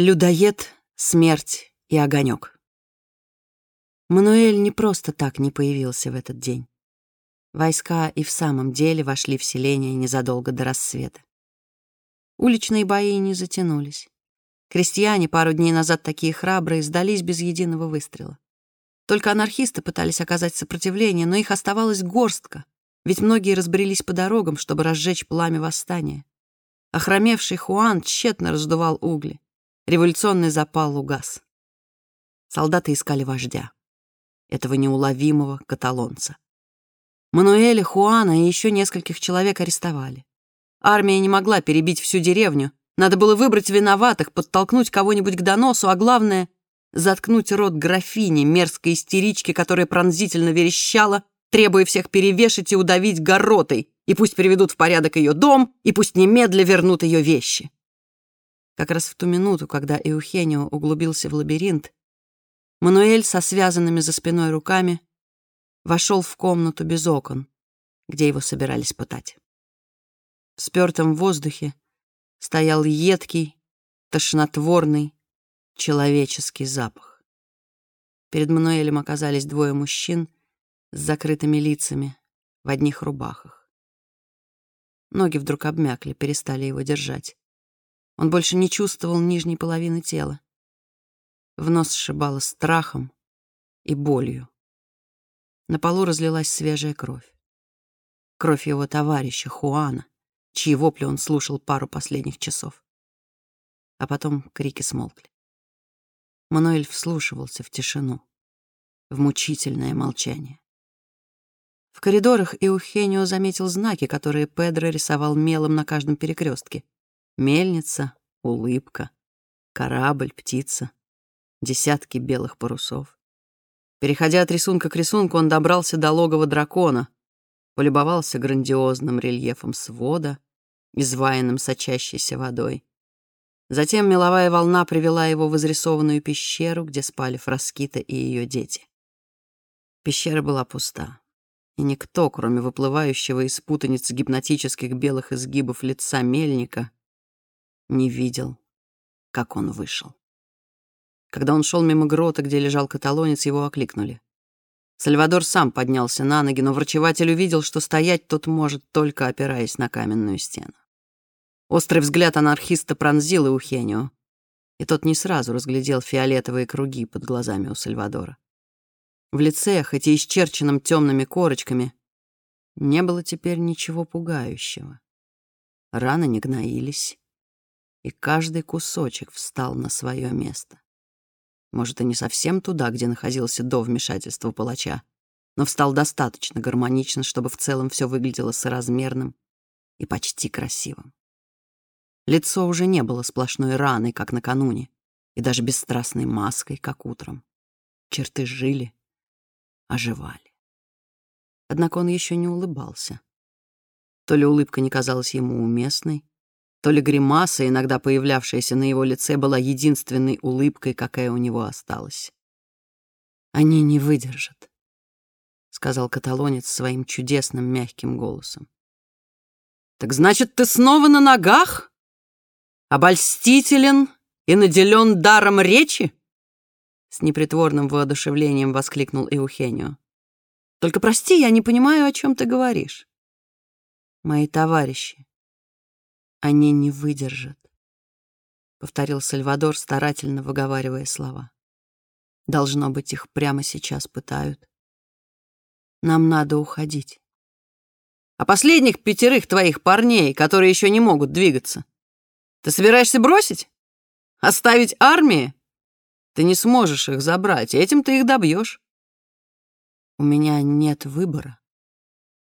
Людоед, смерть и огонек. Мануэль не просто так не появился в этот день. Войска и в самом деле вошли в селение незадолго до рассвета. Уличные бои не затянулись. Крестьяне, пару дней назад такие храбрые, сдались без единого выстрела. Только анархисты пытались оказать сопротивление, но их оставалось горстка, ведь многие разбрелись по дорогам, чтобы разжечь пламя восстания. Охромевший Хуан тщетно раздувал угли. Революционный запал угас. Солдаты искали вождя, этого неуловимого каталонца. Мануэля, Хуана и еще нескольких человек арестовали. Армия не могла перебить всю деревню, надо было выбрать виноватых, подтолкнуть кого-нибудь к доносу, а главное — заткнуть рот графини, мерзкой истерички, которая пронзительно верещала, требуя всех перевешать и удавить горотой, и пусть приведут в порядок ее дом, и пусть немедля вернут ее вещи. Как раз в ту минуту, когда Эухенио углубился в лабиринт, Мануэль со связанными за спиной руками вошел в комнату без окон, где его собирались пытать. В спёртом воздухе стоял едкий, тошнотворный, человеческий запах. Перед Мануэлем оказались двое мужчин с закрытыми лицами в одних рубахах. Ноги вдруг обмякли, перестали его держать. Он больше не чувствовал нижней половины тела. В нос сшибало страхом и болью. На полу разлилась свежая кровь. Кровь его товарища Хуана, чьи вопли он слушал пару последних часов. А потом крики смолкли. Мануэль вслушивался в тишину, в мучительное молчание. В коридорах Иухенио заметил знаки, которые Педро рисовал мелом на каждом перекрестке. Мельница, улыбка, корабль, птица, десятки белых парусов. Переходя от рисунка к рисунку, он добрался до логова дракона, полюбовался грандиозным рельефом свода, изваянным сочащейся водой. Затем меловая волна привела его в изрисованную пещеру, где спали Фраскита и ее дети. Пещера была пуста, и никто, кроме выплывающего из путаницы гипнотических белых изгибов лица мельника, не видел, как он вышел. Когда он шел мимо грота, где лежал каталонец, его окликнули. Сальвадор сам поднялся на ноги, но врачеватель увидел, что стоять тот может, только опираясь на каменную стену. Острый взгляд анархиста пронзил Иухенио, и тот не сразу разглядел фиолетовые круги под глазами у Сальвадора. В лице, хоть и исчерченном темными корочками, не было теперь ничего пугающего. Раны не гноились, и каждый кусочек встал на свое место. Может, и не совсем туда, где находился до вмешательства палача, но встал достаточно гармонично, чтобы в целом все выглядело соразмерным и почти красивым. Лицо уже не было сплошной раной, как накануне, и даже бесстрастной маской, как утром. Черты жили, оживали. Однако он еще не улыбался. То ли улыбка не казалась ему уместной, то ли гримаса, иногда появлявшаяся на его лице, была единственной улыбкой, какая у него осталась. «Они не выдержат», — сказал каталонец своим чудесным мягким голосом. «Так значит, ты снова на ногах? Обольстителен и наделен даром речи?» С непритворным воодушевлением воскликнул Эухенио. «Только прости, я не понимаю, о чем ты говоришь». «Мои товарищи, они не выдержат, повторил Сальвадор, старательно выговаривая слова. Должно быть, их прямо сейчас пытают. Нам надо уходить. А последних пятерых твоих парней, которые еще не могут двигаться, ты собираешься бросить? Оставить армии? Ты не сможешь их забрать, этим ты их добьешь. У меня нет выбора.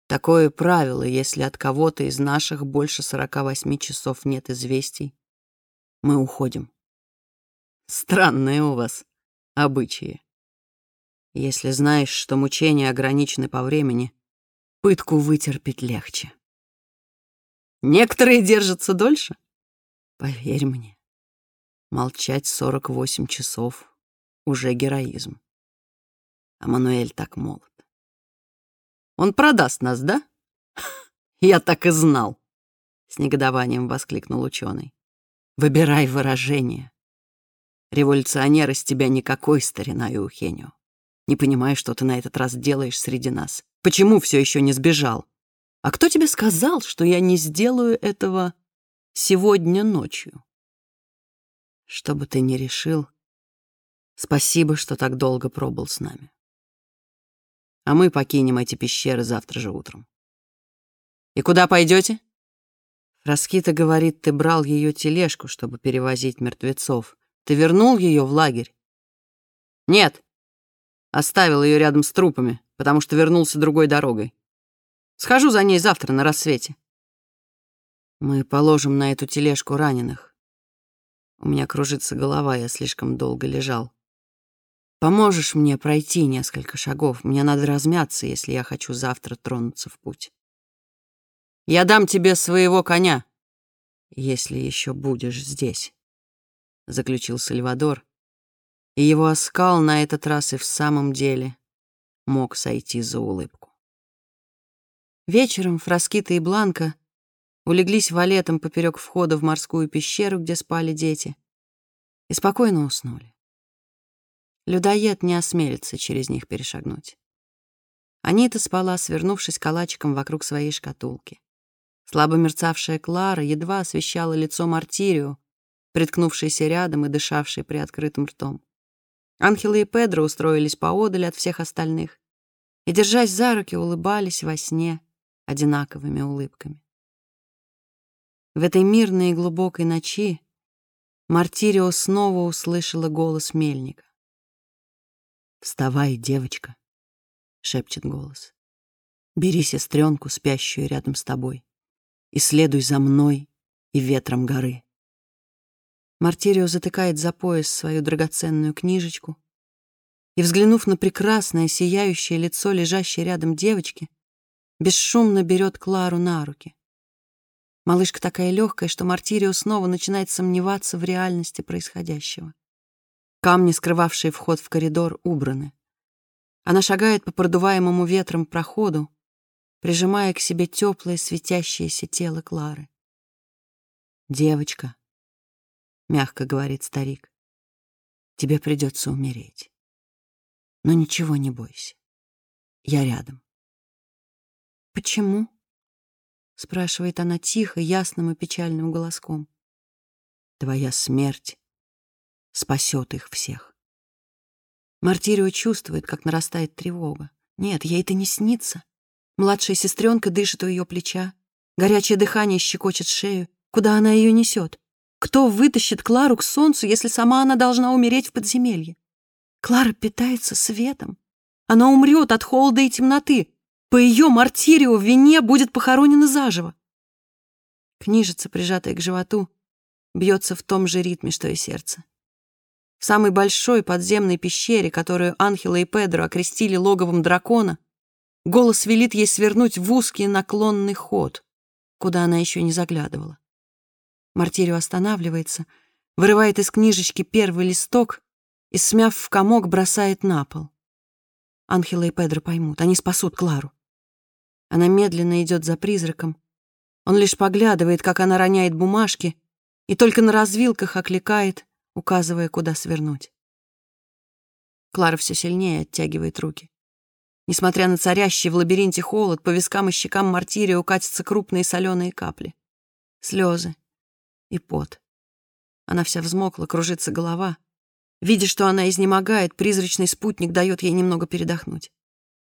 Такое правило, если от кого-то из наших больше 48 часов нет известий, мы уходим. Странные у вас обычаи. Если знаешь, что мучения ограничены по времени, пытку вытерпеть легче. Некоторые держатся дольше. Поверь мне, молчать 48 часов — уже героизм. А Мануэль так молод. Он продаст нас, да? Я так и знал, с негодованием воскликнул ученый. Выбирай выражение. Революционер из тебя никакой, старина Эухенио. Не понимаю, что ты на этот раз делаешь среди нас. Почему все еще не сбежал? А кто тебе сказал, что я не сделаю этого сегодня ночью? Что бы ты ни решил, спасибо, что так долго пробыл с нами. А мы покинем эти пещеры завтра же утром. И куда пойдете? Раскита говорит, ты брал ее тележку, чтобы перевозить мертвецов. Ты вернул ее в лагерь? Нет. Оставил ее рядом с трупами, потому что вернулся другой дорогой. Схожу за ней завтра на рассвете. Мы положим на эту тележку раненых. У меня кружится голова, я слишком долго лежал. Поможешь мне пройти несколько шагов? Мне надо размяться, если я хочу завтра тронуться в путь. Я дам тебе своего коня, если еще будешь здесь. — заключил Сальвадор, и его оскал на этот раз и в самом деле мог сойти за улыбку. Вечером Фраскита и Бланка улеглись валетом поперек входа в морскую пещеру, где спали дети, и спокойно уснули. Людоед не осмелится через них перешагнуть. Анита спала, свернувшись калачиком вокруг своей шкатулки. Слабо мерцавшая Клара едва освещала лицо Мартирию, приткнувшийся рядом и дышавший приоткрытым ртом. Анхела и Педро устроились поодаль от всех остальных и, держась за руки, улыбались во сне одинаковыми улыбками. В этой мирной и глубокой ночи Мартирио снова услышала голос мельника. «Вставай, девочка», — шепчет голос. «Бери сестренку, спящую рядом с тобой, и следуй за мной и ветром горы». Мартирио затыкает за пояс свою драгоценную книжечку и, взглянув на прекрасное, сияющее лицо лежащей рядом девочки, бесшумно берет Клару на руки. Малышка такая легкая, что Мартирио снова начинает сомневаться в реальности происходящего. Камни, скрывавшие вход в коридор, убраны. Она шагает по продуваемому ветром проходу, прижимая к себе теплое светящееся тело Клары. «Девочка», — мягко говорит старик. «Тебе придется умереть. Но ничего не бойся. Я рядом». «Почему?» — спрашивает она тихо, ясным и печальным голоском. «Твоя смерть спасет их всех». Мартирио чувствует, как нарастает тревога. Нет, ей это не снится. Младшая сестренка дышит у ее плеча. Горячее дыхание щекочет шею. Куда она ее несет? Кто вытащит Клару к солнцу, если сама она должна умереть в подземелье? Клара питается светом. Она умрет от холода и темноты. По ее мартирию в вине будет похоронена заживо. Книжица, прижатая к животу, бьется в том же ритме, что и сердце. В самой большой подземной пещере, которую Анхела и Педро окрестили логовом дракона, голос велит ей свернуть в узкий наклонный ход, куда она еще не заглядывала. Мартирио останавливается, вырывает из книжечки первый листок и, смяв в комок, бросает на пол. Анхела и Педро поймут, они спасут Клару. Она медленно идет за призраком. Он лишь поглядывает, как она роняет бумажки, и только на развилках окликает, указывая, куда свернуть. Клара все сильнее оттягивает руки. Несмотря на царящий в лабиринте холод, по вискам и щекам Мартирио катятся крупные соленые капли. Слезы, и пот. Она вся взмокла, кружится голова. Видя, что она изнемогает, призрачный спутник дает ей немного передохнуть.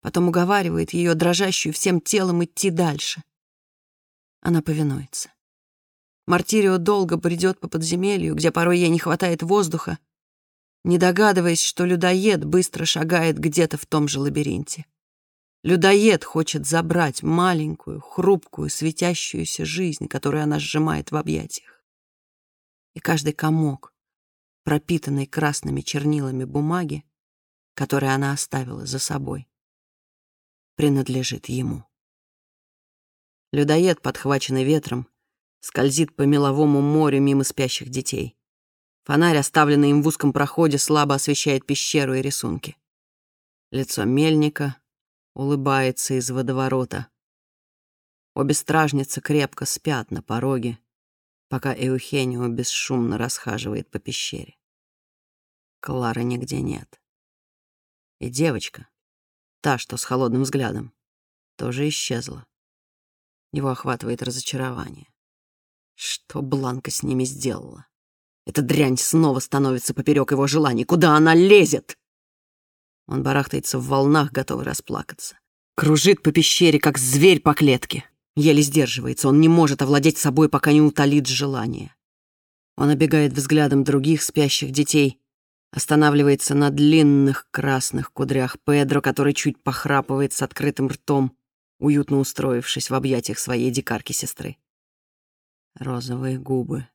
Потом уговаривает ее, дрожащую всем телом, идти дальше. Она повинуется. Мартирио долго бредет по подземелью, где порой ей не хватает воздуха, не догадываясь, что людоед быстро шагает где-то в том же лабиринте. Людоед хочет забрать маленькую, хрупкую, светящуюся жизнь, которую она сжимает в объятиях и каждый комок, пропитанный красными чернилами бумаги, который она оставила за собой, принадлежит ему. Людоед, подхваченный ветром, скользит по меловому морю мимо спящих детей. Фонарь, оставленный им в узком проходе, слабо освещает пещеру и рисунки. Лицо мельника улыбается из водоворота. Обе стражницы крепко спят на пороге, пока Эухенио бесшумно расхаживает по пещере. Клары нигде нет. И девочка, та, что с холодным взглядом, тоже исчезла. Его охватывает разочарование. Что Бланка с ними сделала? Эта дрянь снова становится поперек его желаний. Куда она лезет? Он барахтается в волнах, готовый расплакаться. Кружит по пещере, как зверь по клетке. Еле сдерживается, он не может овладеть собой, пока не утолит желание. Он обегает взглядом других спящих детей, останавливается на длинных красных кудрях Педро, который чуть похрапывает с открытым ртом, уютно устроившись в объятиях своей дикарки-сестры. Розовые губы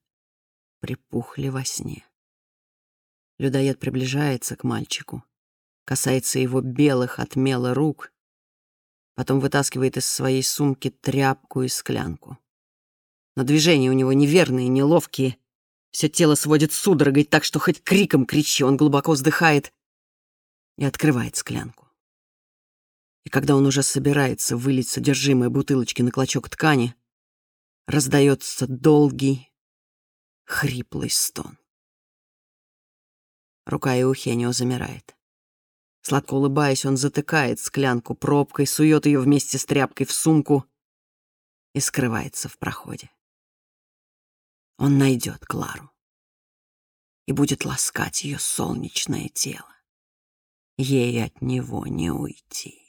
припухли во сне. Людоед приближается к мальчику, касается его белых от мела рук, потом вытаскивает из своей сумки тряпку и склянку. Но движения у него неверные, неловкие. Все тело сводит судорогой, так что хоть криком кричи, он глубоко вздыхает и открывает склянку. И когда он уже собирается вылить содержимое бутылочки на клочок ткани, раздается долгий, хриплый стон. Рука Эухенио замирает. Сладко улыбаясь, он затыкает склянку пробкой, сует ее вместе с тряпкой в сумку и скрывается в проходе. Он найдет Клару и будет ласкать ее солнечное тело. Ей от него не уйти.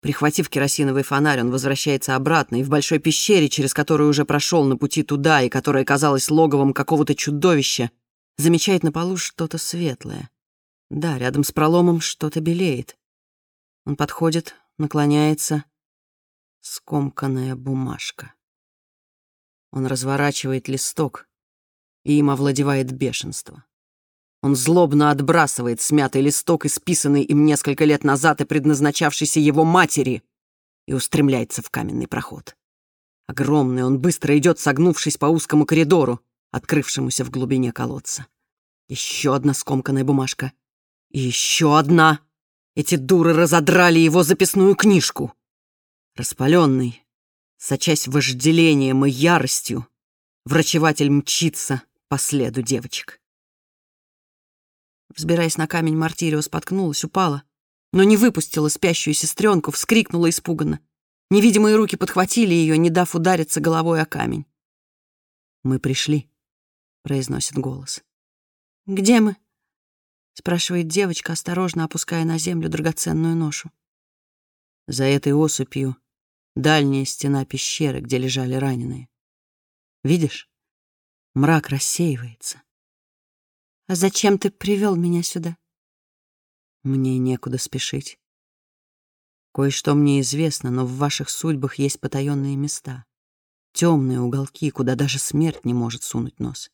Прихватив керосиновый фонарь, он возвращается обратно и в большой пещере, через которую уже прошел на пути туда и которая казалась логовом какого-то чудовища, замечает на полу что-то светлое. Да, рядом с проломом что-то белеет. Он подходит, наклоняется. Скомканная бумажка. Он разворачивает листок, и им овладевает бешенство. Он злобно отбрасывает смятый листок, исписанный им несколько лет назад и предназначавшийся его матери, и устремляется в каменный проход. Огромный, он быстро идет, согнувшись по узкому коридору, открывшемуся в глубине колодца. Еще одна скомканная бумажка. И еще одна. Эти дуры разодрали его записную книжку. Распаленный, сочась вожделением и яростью, врачеватель мчится по следу девочек. Взбираясь на камень, Мартирио споткнулась, упала, но не выпустила спящую сестренку, вскрикнула испуганно. Невидимые руки подхватили ее, не дав удариться головой о камень. «Мы пришли», — произносит голос. «Где мы?» — спрашивает девочка, осторожно опуская на землю драгоценную ношу. За этой осыпью дальняя стена пещеры, где лежали раненые. Видишь? Мрак рассеивается. А зачем ты привел меня сюда? Мне некуда спешить. Кое-что мне известно, но в ваших судьбах есть потаенные места, темные уголки, куда даже смерть не может сунуть нос.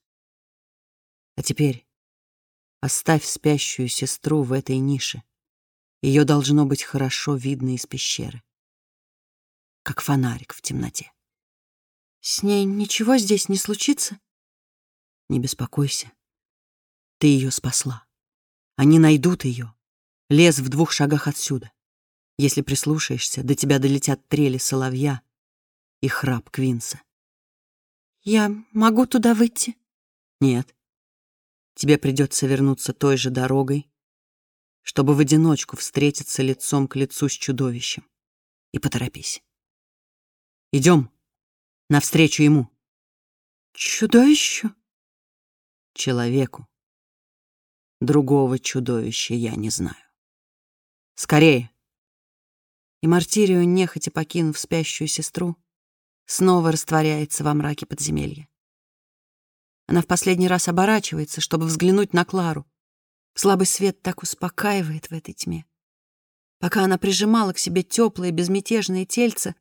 А теперь оставь спящую сестру в этой нише. Ее должно быть хорошо видно из пещеры, как фонарик в темноте. С ней ничего здесь не случится? Не беспокойся. Ты ее спасла. Они найдут ее. Лес в двух шагах отсюда. Если прислушаешься, до тебя долетят трели соловья и храп Квинса. Я могу туда выйти? Нет. Тебе придется вернуться той же дорогой, чтобы в одиночку встретиться лицом к лицу с чудовищем. И поторопись. Идем навстречу ему. Чудовищу? Человеку. Другого чудовища я не знаю. Скорее!» И Мартирио, нехотя покинув спящую сестру, снова растворяется во мраке подземелья. Она в последний раз оборачивается, чтобы взглянуть на Клару. Слабый свет так успокаивает в этой тьме. Пока она прижимала к себе теплое безмятежное тельце,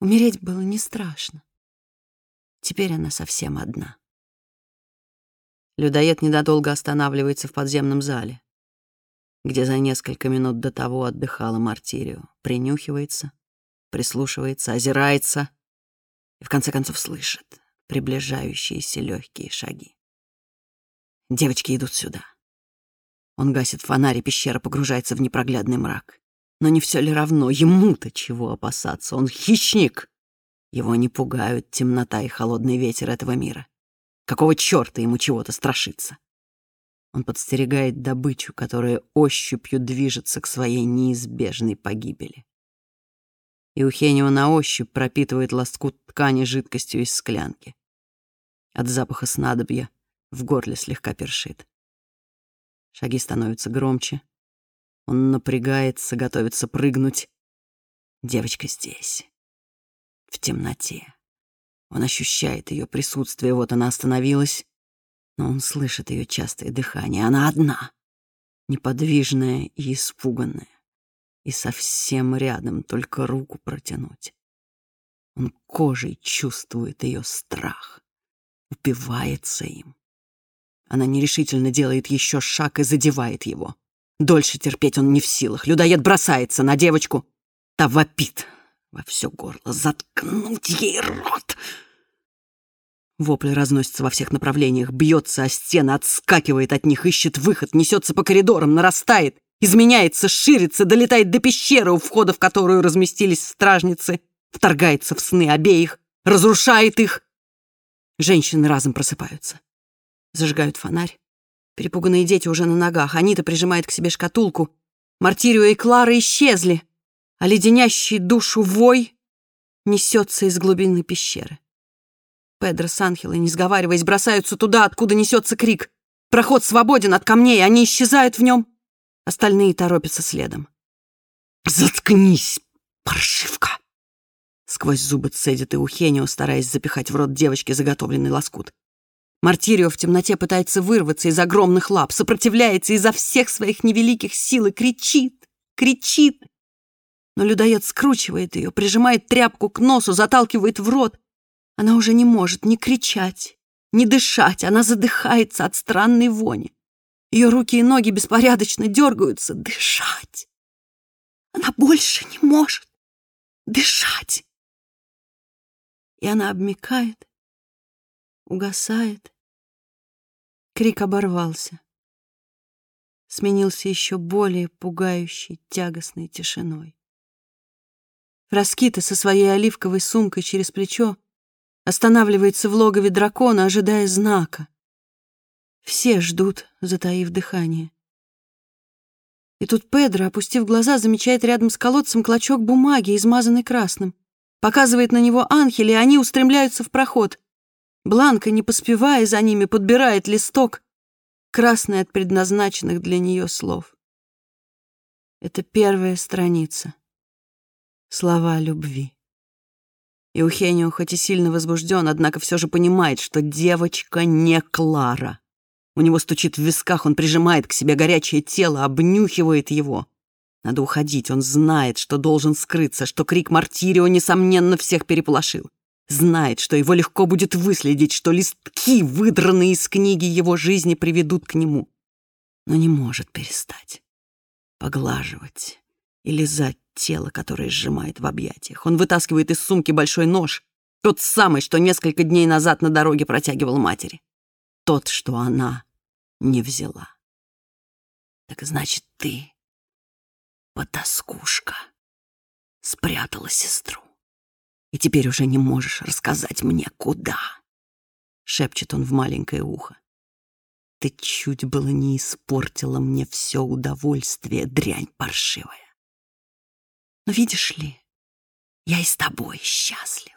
умереть было не страшно. Теперь она совсем одна. Людоед ненадолго останавливается в подземном зале, где за несколько минут до того отдыхала Мартирио, принюхивается, прислушивается, озирается и в конце концов слышит приближающиеся легкие шаги. Девочки идут сюда. Он гасит фонарь, и пещера погружается в непроглядный мрак. Но не все ли равно? Ему-то чего опасаться? Он хищник. Его не пугают темнота и холодный ветер этого мира. Какого черта ему чего-то страшиться? Он подстерегает добычу, которая ощупью движется к своей неизбежной погибели. Иухенио на ощупь пропитывает лоскут ткани жидкостью из склянки. От запаха снадобья в горле слегка першит. Шаги становятся громче. Он напрягается, готовится прыгнуть. Девочка здесь, в темноте. Он ощущает ее присутствие, вот она остановилась, но он слышит ее частое дыхание. Она одна, неподвижная и испуганная, и совсем рядом только руку протянуть. Он кожей чувствует ее страх, упивается им. Она нерешительно делает еще шаг и задевает его. Дольше терпеть он не в силах. Людоед бросается на девочку. Та вопит во все горло. Заткнуть ей рот! Вопль разносится во всех направлениях, бьется о стены, отскакивает от них, ищет выход, несется по коридорам, нарастает, изменяется, ширится, долетает до пещеры, у входа в которую разместились стражницы, вторгается в сны обеих, разрушает их. Женщины разом просыпаются. Зажигают фонарь. Перепуганные дети уже на ногах. Анита прижимает к себе шкатулку. Мартирио и Клара исчезли, а леденящий душу вой несется из глубины пещеры. Педро с Анхелой, не сговариваясь, бросаются туда, откуда несется крик. Проход свободен от камней, они исчезают в нем. Остальные торопятся следом. «Заткнись, паршивка!» Сквозь зубы цедит Иухенио, стараясь запихать в рот девочки заготовленный лоскут. Мартирио в темноте пытается вырваться из огромных лап, сопротивляется изо всех своих невеликих сил и кричит, кричит. Но людоед скручивает ее, прижимает тряпку к носу, заталкивает в рот. Она уже не может ни кричать, ни дышать, она задыхается от странной вони. Ее руки и ноги беспорядочно дергаются. Дышать! Она больше не может дышать. И она обмикает, угасает. Крик оборвался. Сменился еще более пугающей, тягостной тишиной. Раскита со своей оливковой сумкой через плечо останавливается в логове дракона, ожидая знака. Все ждут, затаив дыхание. И тут Педро, опустив глаза, замечает рядом с колодцем клочок бумаги, измазанный красным. Показывает на него Анхель, и они устремляются в проход. Бланка, не поспевая за ними, подбирает листок, красный от предназначенных для нее слов. Это первая страница. Слова любви. Иухенио хоть и сильно возбужден, однако все же понимает, что девочка не Клара. У него стучит в висках, он прижимает к себе горячее тело, обнюхивает его. Надо уходить, он знает, что должен скрыться, что крик Мартирио, несомненно, всех переполошил. Знает, что его легко будет выследить, что листки, выдранные из книги его жизни, приведут к нему. Но не может перестать. Поглаживать и лизать тело, которое сжимает в объятиях. Он вытаскивает из сумки большой нож, тот самый, что несколько дней назад на дороге протягивал матери. Тот, что она не взяла. Так значит, ты, потаскушка, спрятала сестру. И теперь уже не можешь рассказать мне, куда. Шепчет он в маленькое ухо. Ты чуть было не испортила мне все удовольствие, дрянь паршивая. Но видишь ли, я и с тобой счастлив.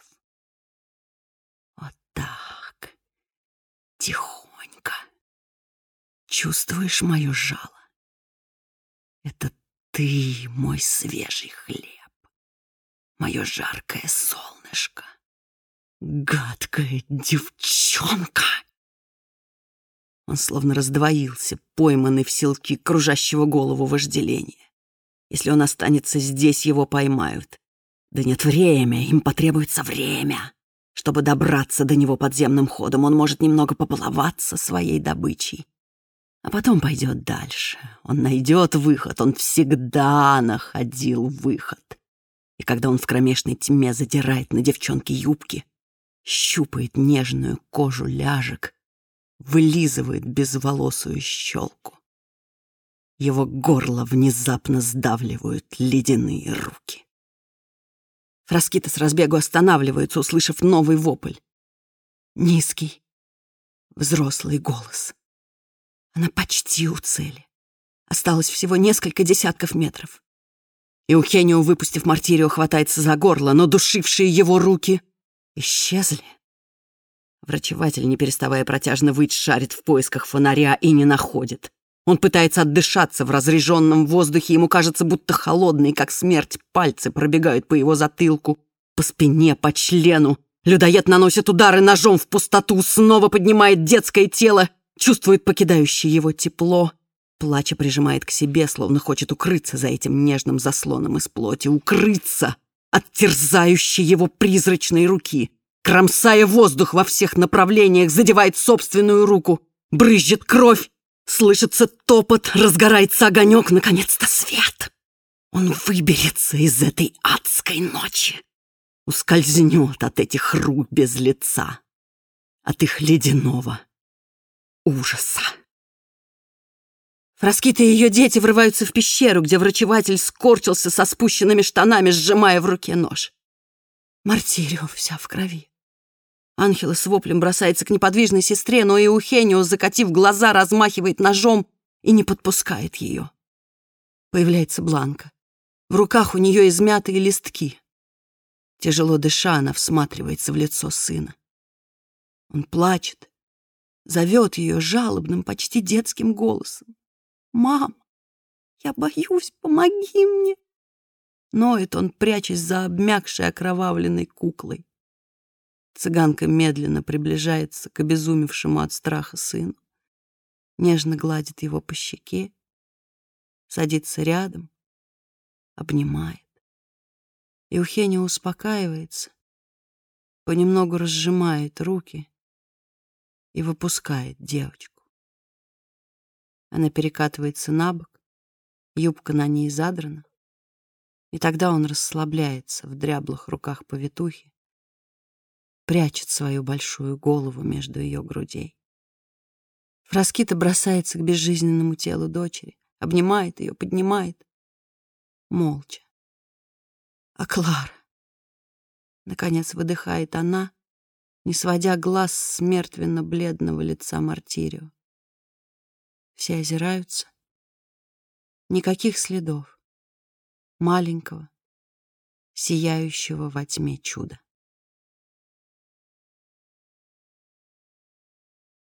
Вот так, тихонько. Чувствуешь мое жало? Это ты, мой свежий хлеб, мое жаркое солнышко, гадкая девчонка. Он словно раздвоился, пойманный в силки кружащего голову вожделения. Если он останется здесь, его поймают. Да нет, время, им потребуется время. Чтобы добраться до него подземным ходом, он может немного поплаваться своей добычей. А потом пойдет дальше. Он найдет выход, он всегда находил выход. И когда он в кромешной тьме задирает на девчонке юбки, щупает нежную кожу ляжек, вылизывает безволосую щелку, его горло внезапно сдавливают ледяные руки. Фраскита с разбегу останавливается, услышав новый вопль. Низкий, взрослый голос. Она почти у цели. Осталось всего несколько десятков метров. Иухенио, выпустив мартирио, хватается за горло, но душившие его руки исчезли. Врачеватель, не переставая протяжно выть, шарит в поисках фонаря и не находит. Он пытается отдышаться в разреженном воздухе, ему кажется, будто холодные, как смерть, пальцы пробегают по его затылку, по спине, по члену. Людоед наносит удары ножом в пустоту, снова поднимает детское тело, чувствует покидающее его тепло, плача прижимает к себе, словно хочет укрыться за этим нежным заслоном из плоти, укрыться от терзающей его призрачной руки — кромсая воздух во всех направлениях, задевает собственную руку, брызжет кровь, слышится топот, разгорается огонек, наконец-то свет. Он выберется из этой адской ночи, ускользнет от этих рук без лица, от их ледяного ужаса. Фраскита и ее дети врываются в пещеру, где врачеватель скорчился со спущенными штанами, сжимая в руке нож. Мартирио вся в крови. Анхела с воплем бросается к неподвижной сестре, но и Ухениус, закатив глаза, размахивает ножом и не подпускает ее. Появляется Бланка. В руках у нее измятые листки. Тяжело дыша, она всматривается в лицо сына. Он плачет, зовет ее жалобным, почти детским голосом. «Мам, я боюсь, помоги мне!» Ноет он, прячась за обмякшей окровавленной куклой. Цыганка медленно приближается к обезумевшему от страха сыну, нежно гладит его по щеке, садится рядом, обнимает. Евхения успокаивается, понемногу разжимает руки и выпускает девочку. Она перекатывается на бок, юбка на ней задрана, и тогда он расслабляется в дряблых руках повитухи, прячет свою большую голову между ее грудей. Фраскита бросается к безжизненному телу дочери, обнимает ее, поднимает. Молча. А Клара? Наконец выдыхает она, не сводя глаз с мертвенно-бледного лица Мартирио. Все озираются. Никаких следов. Маленького, сияющего во тьме чуда.